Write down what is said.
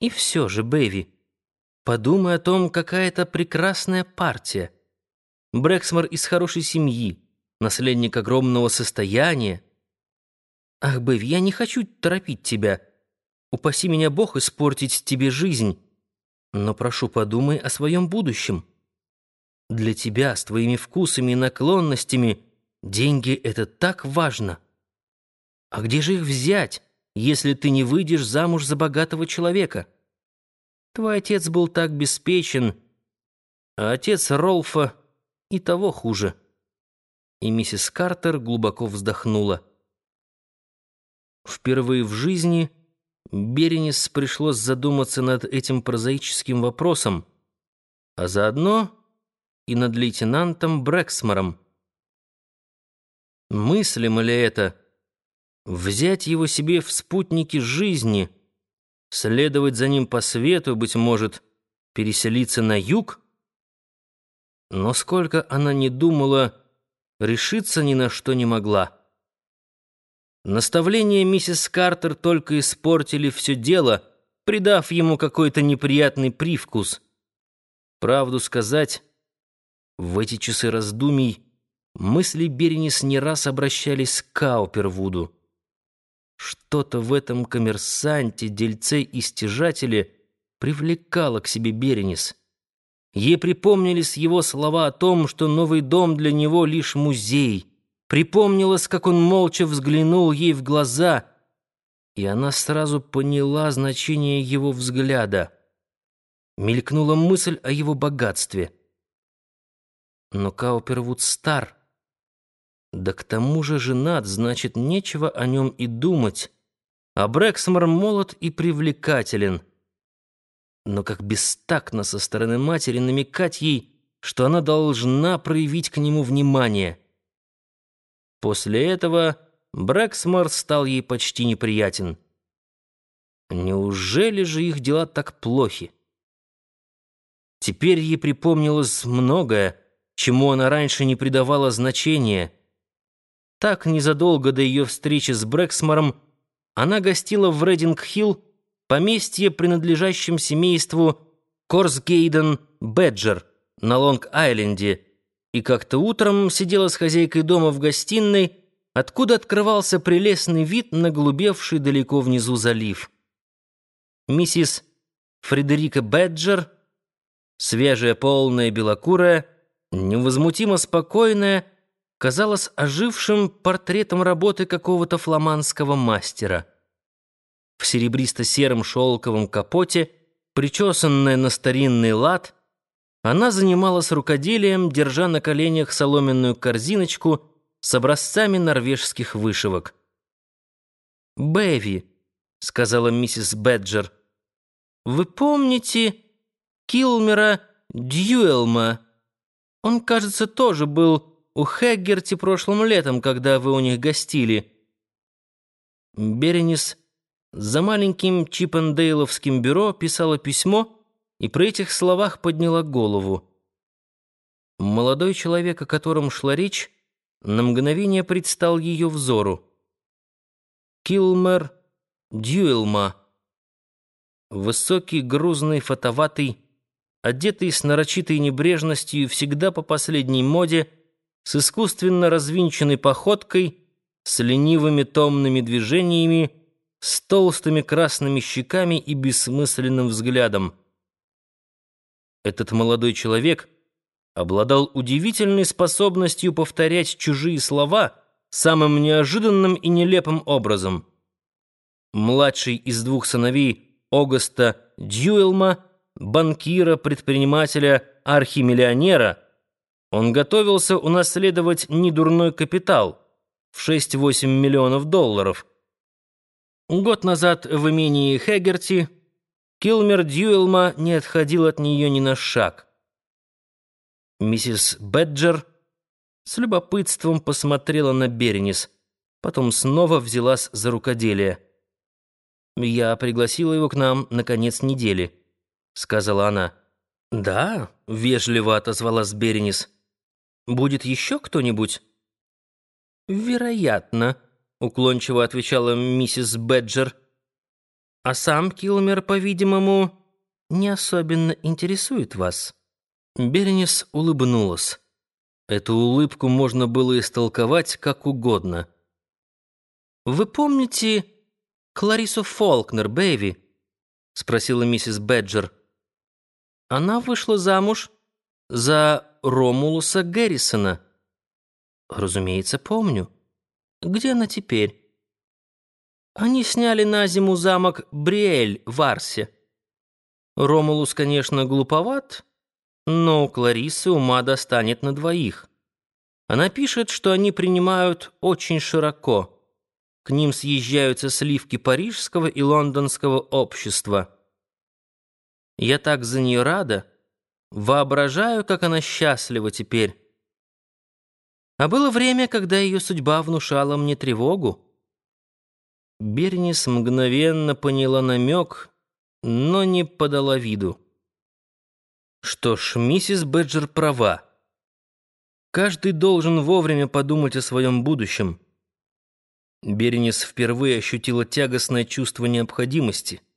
И все же, Бэви, подумай о том, какая это прекрасная партия. Брэксмор из хорошей семьи, наследник огромного состояния. Ах, Бэви, я не хочу торопить тебя. Упаси меня Бог испортить тебе жизнь. Но прошу, подумай о своем будущем. Для тебя, с твоими вкусами и наклонностями, деньги — это так важно. А где же их взять, если ты не выйдешь замуж за богатого человека? Твой отец был так беспечен, а отец Ролфа и того хуже. И миссис Картер глубоко вздохнула. Впервые в жизни Беренис пришлось задуматься над этим прозаическим вопросом, а заодно и над лейтенантом Брэксмором. Мыслимо ли это взять его себе в спутники жизни, следовать за ним по свету, быть может, переселиться на юг? Но сколько она не думала, решиться ни на что не могла. Наставления миссис Картер только испортили все дело, придав ему какой-то неприятный привкус. Правду сказать, в эти часы раздумий мысли Беренис не раз обращались к Каупервуду. Что-то в этом коммерсанте, дельце и стяжателе привлекало к себе Беренис. Ей припомнились его слова о том, что новый дом для него лишь музей. Припомнилось, как он молча взглянул ей в глаза, и она сразу поняла значение его взгляда. Мелькнула мысль о его богатстве — но Каупервуд стар. Да к тому же женат, значит, нечего о нем и думать. А Брэксмор молод и привлекателен. Но как бестактно со стороны матери намекать ей, что она должна проявить к нему внимание. После этого Брэксмор стал ей почти неприятен. Неужели же их дела так плохи? Теперь ей припомнилось многое, чему она раньше не придавала значения. Так, незадолго до ее встречи с Брэксмором, она гостила в Рединг-Хилл, поместье, принадлежащем семейству Корсгейден Бэджер на Лонг-Айленде, и как-то утром сидела с хозяйкой дома в гостиной, откуда открывался прелестный вид на голубевший далеко внизу залив. Миссис Фредерика Бэджер, свежая, полная, белокурая, невозмутимо спокойная, казалась ожившим портретом работы какого-то фламандского мастера. В серебристо-сером шелковом капоте, причесанная на старинный лад, она занималась рукоделием, держа на коленях соломенную корзиночку с образцами норвежских вышивок. «Бэви», — сказала миссис Бэджер, — «вы помните Килмера Дьюэлма?» Он, кажется, тоже был у Хэггерти прошлым летом, когда вы у них гостили. Беренис за маленьким Чиппендейловским бюро писала письмо и при этих словах подняла голову. Молодой человек, о котором шла речь, на мгновение предстал ее взору. Килмер Дьюэлма. Высокий, грузный, фотоватый, одетый с нарочитой небрежностью всегда по последней моде, с искусственно развинченной походкой, с ленивыми томными движениями, с толстыми красными щеками и бессмысленным взглядом. Этот молодой человек обладал удивительной способностью повторять чужие слова самым неожиданным и нелепым образом. Младший из двух сыновей Огаста Дьюэлма — банкира, предпринимателя, архимиллионера, он готовился унаследовать недурной капитал в 6-8 миллионов долларов. Год назад в имении Хэггерти Килмер Дьюэлма не отходил от нее ни на шаг. Миссис Бэджер с любопытством посмотрела на Беренис, потом снова взялась за рукоделие. Я пригласила его к нам на конец недели. — сказала она. «Да», — вежливо отозвалась Беренис. «Будет еще кто-нибудь?» «Вероятно», — уклончиво отвечала миссис Бэджер. А сам Килмер, по-видимому, не особенно интересует вас». Беренис улыбнулась. Эту улыбку можно было истолковать как угодно. «Вы помните Кларису Фолкнер, Бэйви?» — спросила миссис Бэджер. «Она вышла замуж за Ромулуса Гэррисона». «Разумеется, помню. Где она теперь?» Они сняли на зиму замок Бриэль в Арсе. Ромулус, конечно, глуповат, но у Кларисы ума достанет на двоих. Она пишет, что они принимают очень широко. К ним съезжаются сливки парижского и лондонского общества. Я так за нее рада, воображаю, как она счастлива теперь. А было время, когда ее судьба внушала мне тревогу. Бернис мгновенно поняла намек, но не подала виду. Что ж, миссис Бэджер права. Каждый должен вовремя подумать о своем будущем. Бернис впервые ощутила тягостное чувство необходимости —